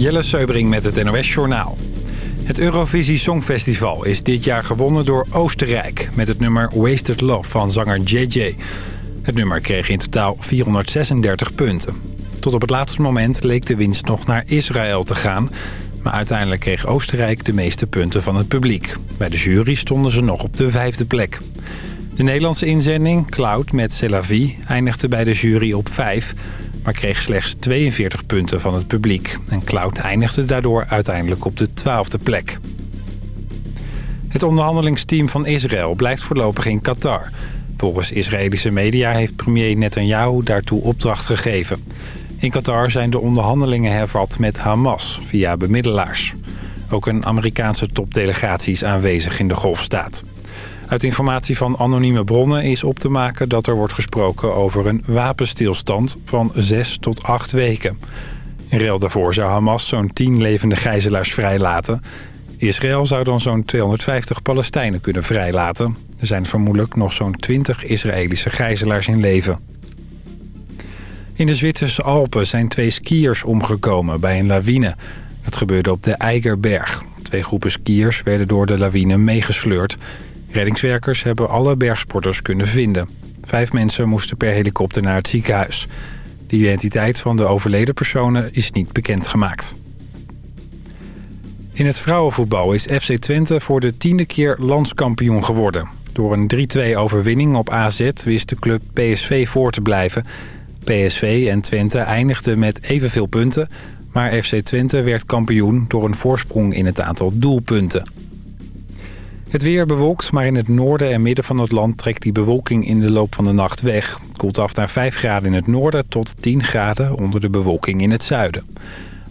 Jelle Seubring met het NOS Journaal. Het Eurovisie Songfestival is dit jaar gewonnen door Oostenrijk... met het nummer Wasted Love van zanger JJ. Het nummer kreeg in totaal 436 punten. Tot op het laatste moment leek de winst nog naar Israël te gaan... maar uiteindelijk kreeg Oostenrijk de meeste punten van het publiek. Bij de jury stonden ze nog op de vijfde plek. De Nederlandse inzending, Cloud met Celavi, eindigde bij de jury op 5 maar kreeg slechts 42 punten van het publiek. En Cloud eindigde daardoor uiteindelijk op de 12e plek. Het onderhandelingsteam van Israël blijft voorlopig in Qatar. Volgens Israëlische media heeft premier Netanyahu daartoe opdracht gegeven. In Qatar zijn de onderhandelingen hervat met Hamas via bemiddelaars. Ook een Amerikaanse topdelegatie is aanwezig in de golfstaat. Uit informatie van anonieme bronnen is op te maken dat er wordt gesproken over een wapenstilstand van 6 tot 8 weken. In ruil daarvoor zou Hamas zo'n 10 levende gijzelaars vrijlaten. Israël zou dan zo'n 250 Palestijnen kunnen vrijlaten. Er zijn vermoedelijk nog zo'n 20 Israëlische gijzelaars in leven. In de Zwitserse Alpen zijn twee skiers omgekomen bij een lawine. Dat gebeurde op de Eigerberg. Twee groepen skiers werden door de lawine meegesleurd. Reddingswerkers hebben alle bergsporters kunnen vinden. Vijf mensen moesten per helikopter naar het ziekenhuis. De identiteit van de overleden personen is niet bekendgemaakt. In het vrouwenvoetbal is FC Twente voor de tiende keer landskampioen geworden. Door een 3-2 overwinning op AZ wist de club PSV voor te blijven. PSV en Twente eindigden met evenveel punten... maar FC Twente werd kampioen door een voorsprong in het aantal doelpunten. Het weer bewolkt, maar in het noorden en midden van het land trekt die bewolking in de loop van de nacht weg. Koelt af naar 5 graden in het noorden tot 10 graden onder de bewolking in het zuiden.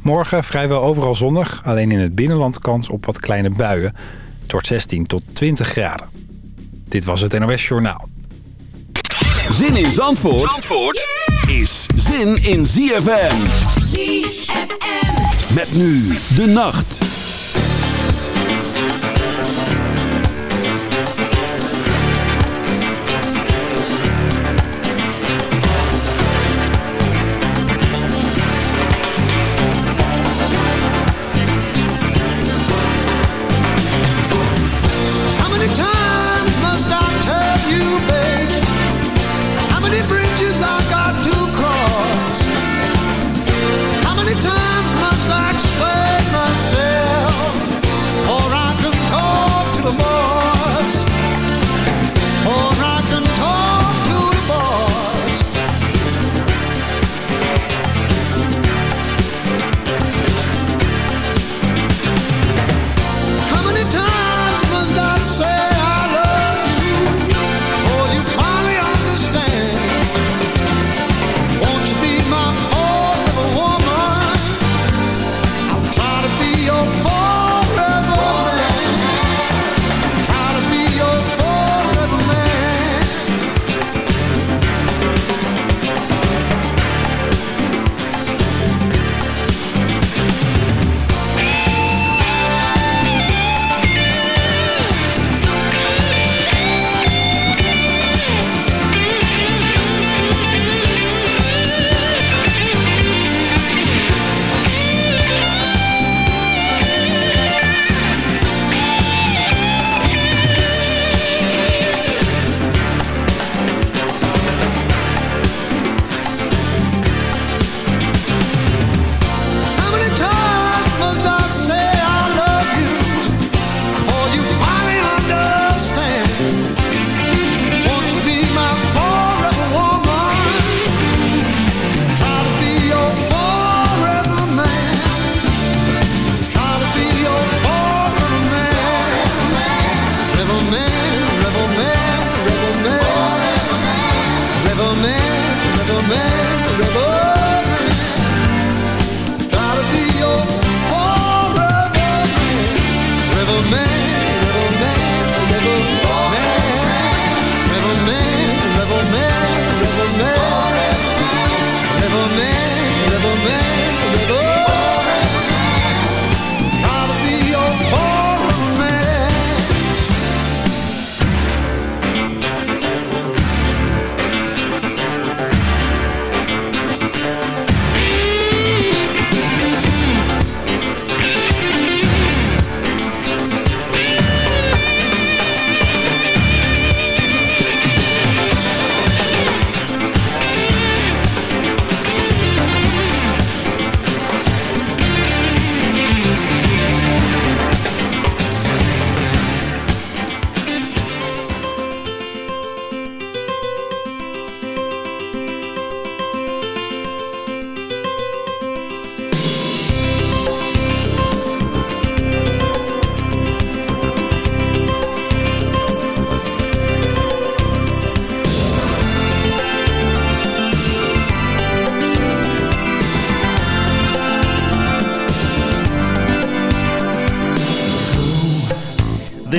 Morgen vrijwel overal zonnig, alleen in het binnenland kans op wat kleine buien. Het wordt 16 tot 20 graden. Dit was het NOS Journaal. Zin in Zandvoort, Zandvoort is zin in ZFM. ZFM. Met nu de nacht.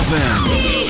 ZFM.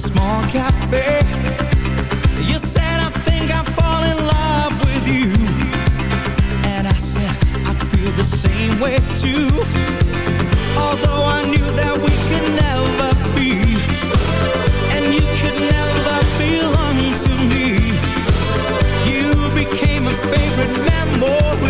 small cafe. You said I think I fall in love with you. And I said I feel the same way too. Although I knew that we could never be And you could never belong to me You became a favorite memory.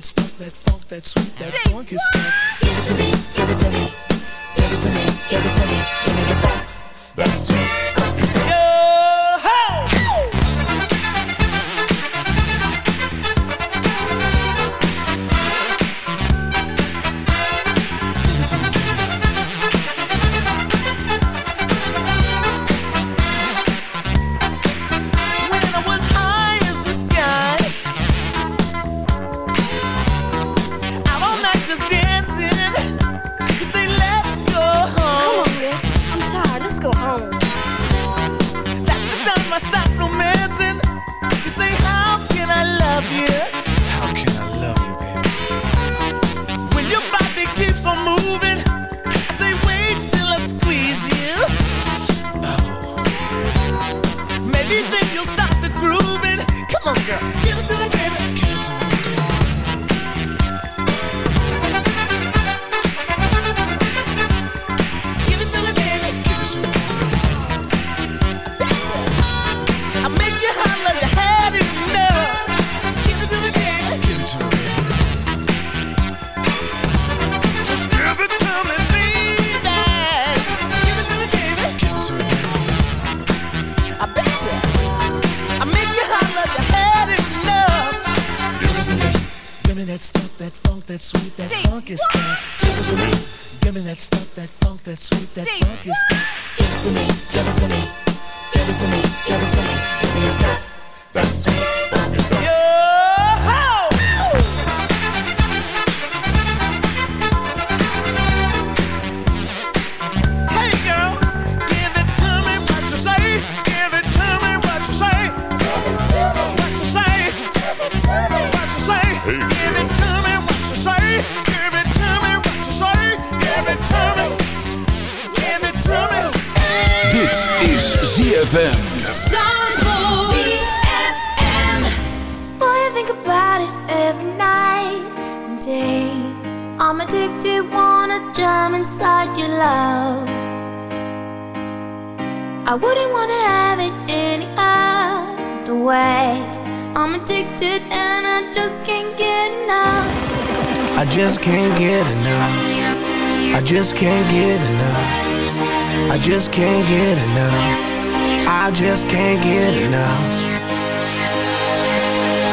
Just just can't get enough.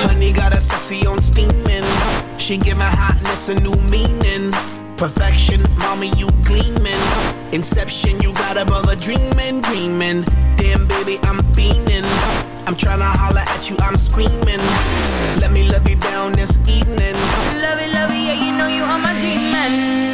Honey got a sexy on steaming. She give my hotness a new meaning. Perfection, mommy, you gleaming. Inception, you got a dreaming, dreaming. Damn, baby, I'm fiending. I'm tryna holler at you, I'm screaming. Let me love you down this evening. Love it, love it, yeah, you know you are my demon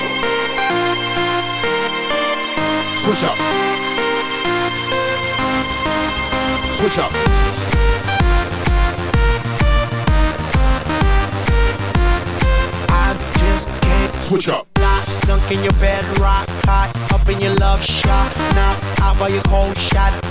Switch up. Switch up. I just can't Switch up. Lock, sunk in your bed, rock hot, up in your love shot. Knock out by your cold shot.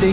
We